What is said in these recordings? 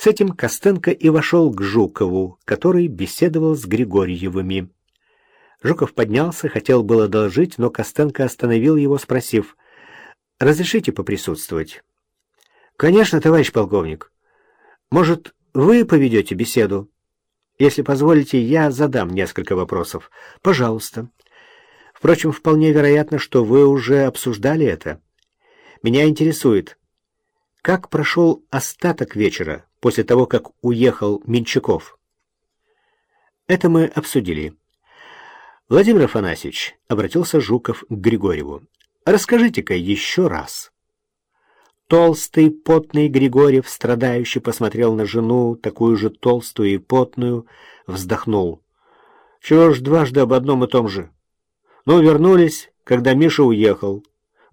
С этим Костенко и вошел к Жукову, который беседовал с Григорьевыми. Жуков поднялся, хотел было доложить, но Костенко остановил его, спросив, «Разрешите поприсутствовать?» «Конечно, товарищ полковник. Может, вы поведете беседу? Если позволите, я задам несколько вопросов. Пожалуйста. Впрочем, вполне вероятно, что вы уже обсуждали это. Меня интересует, как прошел остаток вечера после того, как уехал Менчаков? Это мы обсудили. Владимир Афанасьевич, обратился Жуков к Григорьеву, расскажите-ка еще раз. Толстый, потный Григорьев, страдающий, посмотрел на жену, такую же толстую и потную, вздохнул. Чего ж дважды об одном и том же? Ну, вернулись, когда Миша уехал.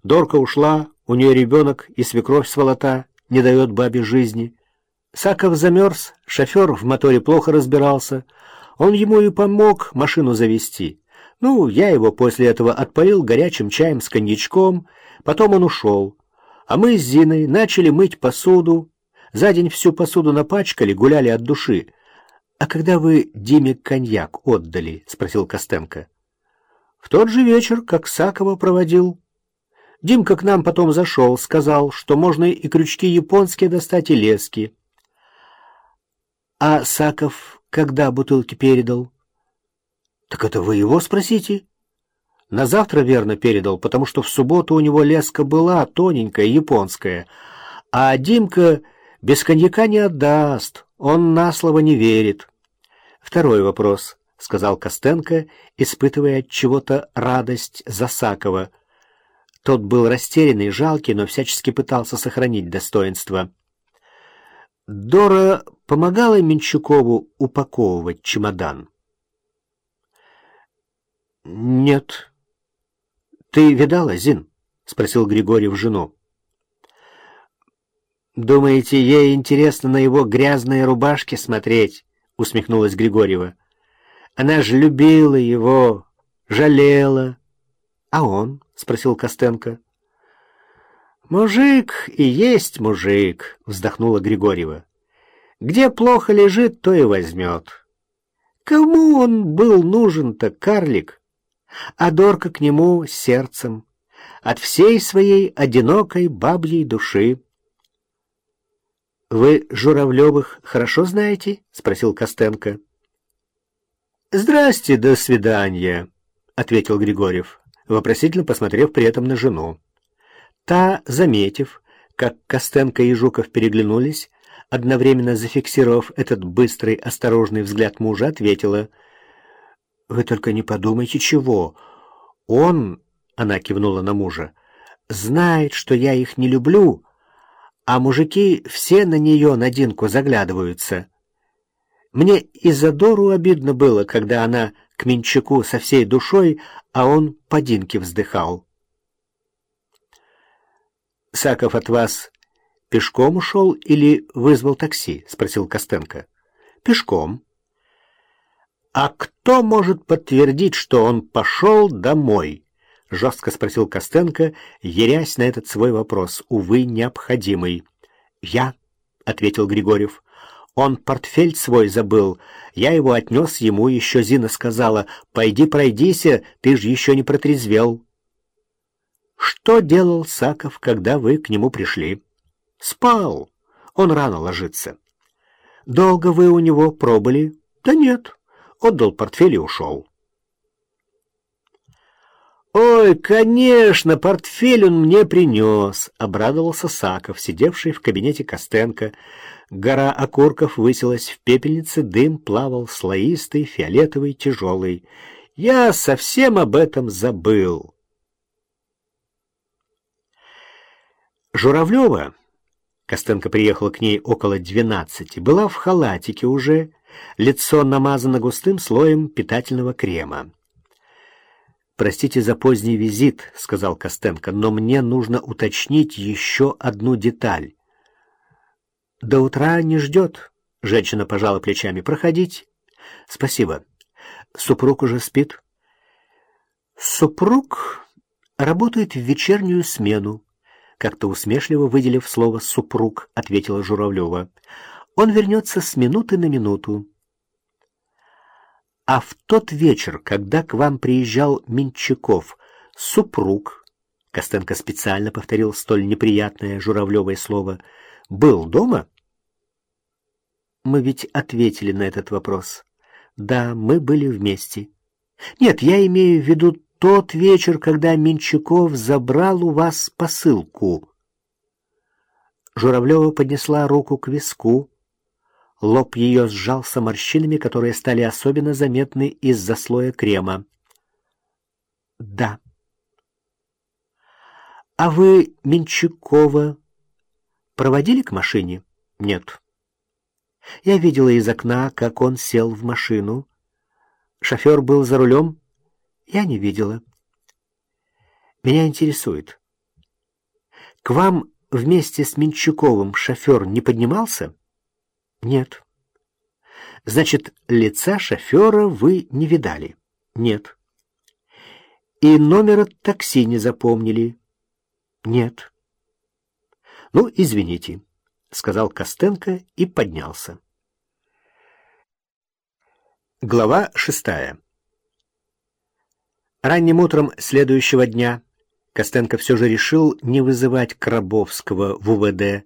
Дорка ушла, у нее ребенок и свекровь сволота, не дает бабе жизни. Саков замерз, шофер в моторе плохо разбирался. Он ему и помог машину завести. Ну, я его после этого отпалил горячим чаем с коньячком, потом он ушел. А мы с Зиной начали мыть посуду. За день всю посуду напачкали, гуляли от души. — А когда вы Диме коньяк отдали? — спросил Костенко. — В тот же вечер, как Сакова проводил. Димка к нам потом зашел, сказал, что можно и крючки японские достать, и лески. — А Саков когда бутылки передал? — Так это вы его спросите? На завтра верно передал, потому что в субботу у него леска была тоненькая, японская. А Димка без коньяка не отдаст, он на слово не верит. Второй вопрос, — сказал Костенко, испытывая от чего-то радость Засакова. Тот был растерянный, жалкий, но всячески пытался сохранить достоинство. Дора помогала Менчукову упаковывать чемодан? «Нет», «Ты видала, Зин?» — спросил Григорьев жену. «Думаете, ей интересно на его грязные рубашки смотреть?» — усмехнулась Григорьева. «Она же любила его, жалела». «А он?» — спросил Костенко. «Мужик и есть мужик», — вздохнула Григорьева. «Где плохо лежит, то и возьмет». «Кому он был нужен-то, карлик?» а Дорка к нему сердцем, от всей своей одинокой бабьей души. «Вы Журавлевых хорошо знаете?» — спросил Костенко. «Здрасте, до свидания», — ответил Григорьев, вопросительно посмотрев при этом на жену. Та, заметив, как Костенко и Жуков переглянулись, одновременно зафиксировав этот быстрый, осторожный взгляд мужа, ответила — «Вы только не подумайте, чего. Он, — она кивнула на мужа, — знает, что я их не люблю, а мужики все на нее, на Динку, заглядываются. Мне из-за Дору обидно было, когда она к Менчаку со всей душой, а он по Динке вздыхал. «Саков от вас пешком ушел или вызвал такси?» — спросил Костенко. «Пешком». «А кто может подтвердить, что он пошел домой?» — жестко спросил Костенко, ерясь на этот свой вопрос, увы, необходимый. «Я», — ответил Григорьев. «Он портфель свой забыл. Я его отнес ему, еще Зина сказала, «Пойди пройдися, ты же еще не протрезвел». «Что делал Саков, когда вы к нему пришли?» «Спал. Он рано ложится». «Долго вы у него пробыли?» «Да нет» отдал портфель и ушел. «Ой, конечно, портфель он мне принес!» — обрадовался Саков, сидевший в кабинете Костенко. Гора окурков высилась в пепельнице, дым плавал слоистый, фиолетовый, тяжелый. «Я совсем об этом забыл!» Журавлева, Костенко приехал к ней около двенадцати, была в халатике уже, Лицо намазано густым слоем питательного крема. «Простите за поздний визит», — сказал Костенко, «но мне нужно уточнить еще одну деталь». «До утра не ждет», — женщина пожала плечами. «Проходить». «Спасибо. Супруг уже спит?» «Супруг работает в вечернюю смену», — как-то усмешливо выделив слово «супруг», — ответила Журавлева. Он вернется с минуты на минуту. А в тот вечер, когда к вам приезжал Менчаков, супруг, Костенко специально повторил столь неприятное журавлевое слово, был дома? Мы ведь ответили на этот вопрос. Да, мы были вместе. Нет, я имею в виду тот вечер, когда Менчаков забрал у вас посылку. Журавлева поднесла руку к виску, Лоб ее сжался морщинами, которые стали особенно заметны из-за слоя крема. «Да». «А вы Менчакова проводили к машине?» «Нет». «Я видела из окна, как он сел в машину. Шофер был за рулем?» «Я не видела». «Меня интересует. К вам вместе с Менчаковым шофер не поднимался?» Нет. Значит, лица шофера вы не видали? Нет. И номера такси не запомнили? Нет. Ну, извините, сказал Костенко и поднялся. Глава шестая. Ранним утром следующего дня Костенко все же решил не вызывать Крабовского в УВД,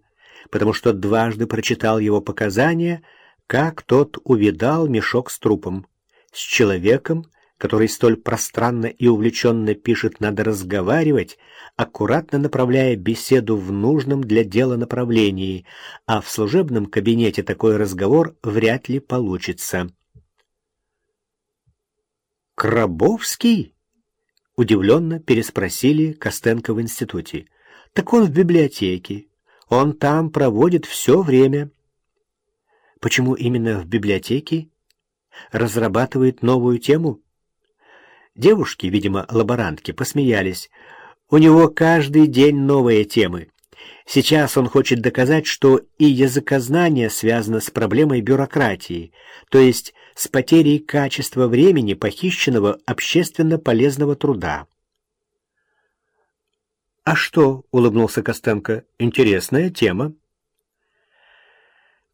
потому что дважды прочитал его показания, как тот увидал мешок с трупом. С человеком, который столь пространно и увлеченно пишет «надо разговаривать», аккуратно направляя беседу в нужном для дела направлении, а в служебном кабинете такой разговор вряд ли получится. «Крабовский?» — удивленно переспросили Костенко в институте. «Так он в библиотеке. Он там проводит все время. Почему именно в библиотеке? Разрабатывает новую тему? Девушки, видимо, лаборантки, посмеялись. У него каждый день новые темы. Сейчас он хочет доказать, что и языкознание связано с проблемой бюрократии, то есть с потерей качества времени, похищенного общественно полезного труда. «А что?» — улыбнулся Костенко. «Интересная тема».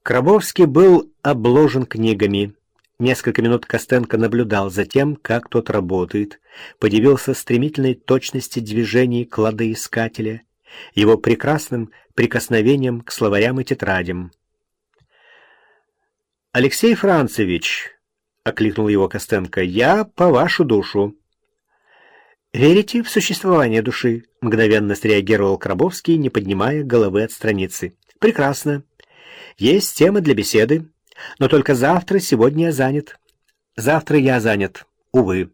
Крабовский был обложен книгами. Несколько минут Костенко наблюдал за тем, как тот работает, подивился стремительной точности движений кладоискателя, его прекрасным прикосновением к словарям и тетрадям. «Алексей Францевич», — окликнул его Костенко, — «я по вашу душу». «Верите в существование души?» — мгновенно среагировал Крабовский, не поднимая головы от страницы. «Прекрасно. Есть тема для беседы, но только завтра, сегодня я занят. Завтра я занят, увы.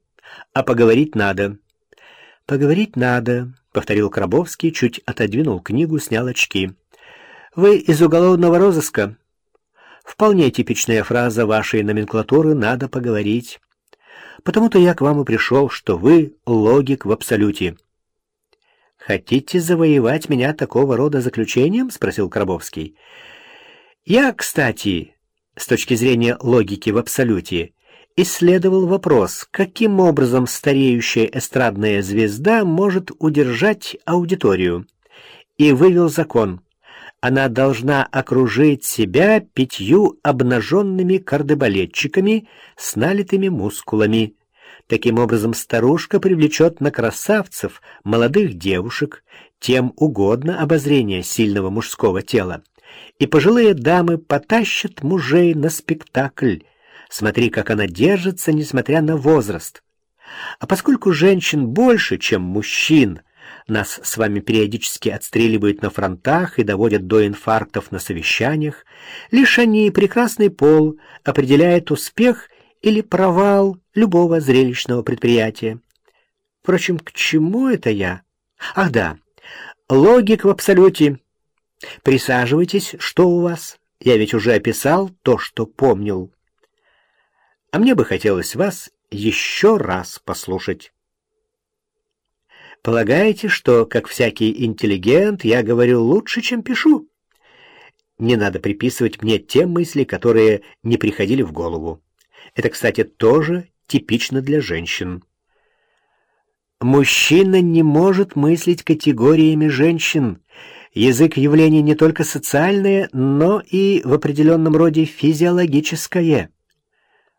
А поговорить надо». «Поговорить надо», — повторил Крабовский, чуть отодвинул книгу, снял очки. «Вы из уголовного розыска?» «Вполне типичная фраза вашей номенклатуры «надо поговорить». Потому-то я к вам и пришел, что вы логик в абсолюте. «Хотите завоевать меня такого рода заключением?» — спросил Крабовский. «Я, кстати, с точки зрения логики в абсолюте, исследовал вопрос, каким образом стареющая эстрадная звезда может удержать аудиторию, и вывел закон. Она должна окружить себя пятью обнаженными кардебалетчиками с налитыми мускулами. Таким образом, старушка привлечет на красавцев молодых девушек, тем угодно обозрение сильного мужского тела. И пожилые дамы потащат мужей на спектакль. Смотри, как она держится, несмотря на возраст. А поскольку женщин больше, чем мужчин, нас с вами периодически отстреливают на фронтах и доводят до инфарктов на совещаниях. Лишь они, прекрасный пол, определяет успех или провал любого зрелищного предприятия. Впрочем, к чему это я? Ах да, логик в абсолюте. Присаживайтесь, что у вас? Я ведь уже описал то, что помнил. А мне бы хотелось вас еще раз послушать. Полагаете, что, как всякий интеллигент, я говорю лучше, чем пишу? Не надо приписывать мне те мысли, которые не приходили в голову. Это, кстати, тоже типично для женщин. Мужчина не может мыслить категориями женщин. Язык явление не только социальное, но и в определенном роде физиологическое.